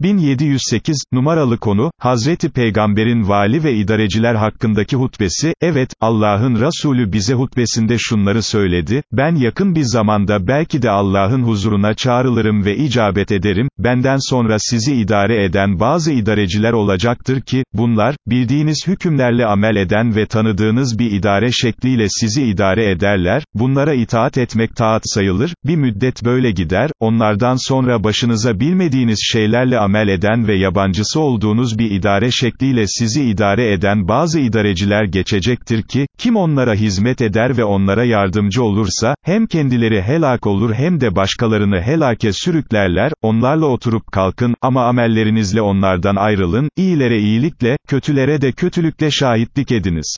1708, numaralı konu, Hazreti Peygamber'in vali ve idareciler hakkındaki hutbesi, evet, Allah'ın Resulü bize hutbesinde şunları söyledi, ben yakın bir zamanda belki de Allah'ın huzuruna çağrılırım ve icabet ederim, benden sonra sizi idare eden bazı idareciler olacaktır ki, bunlar, bildiğiniz hükümlerle amel eden ve tanıdığınız bir idare şekliyle sizi idare ederler, bunlara itaat etmek taat sayılır, bir müddet böyle gider, onlardan sonra başınıza bilmediğiniz şeylerle amel amel eden ve yabancısı olduğunuz bir idare şekliyle sizi idare eden bazı idareciler geçecektir ki, kim onlara hizmet eder ve onlara yardımcı olursa, hem kendileri helak olur hem de başkalarını helake sürüklerler, onlarla oturup kalkın, ama amellerinizle onlardan ayrılın, iyilere iyilikle, kötülere de kötülükle şahitlik ediniz.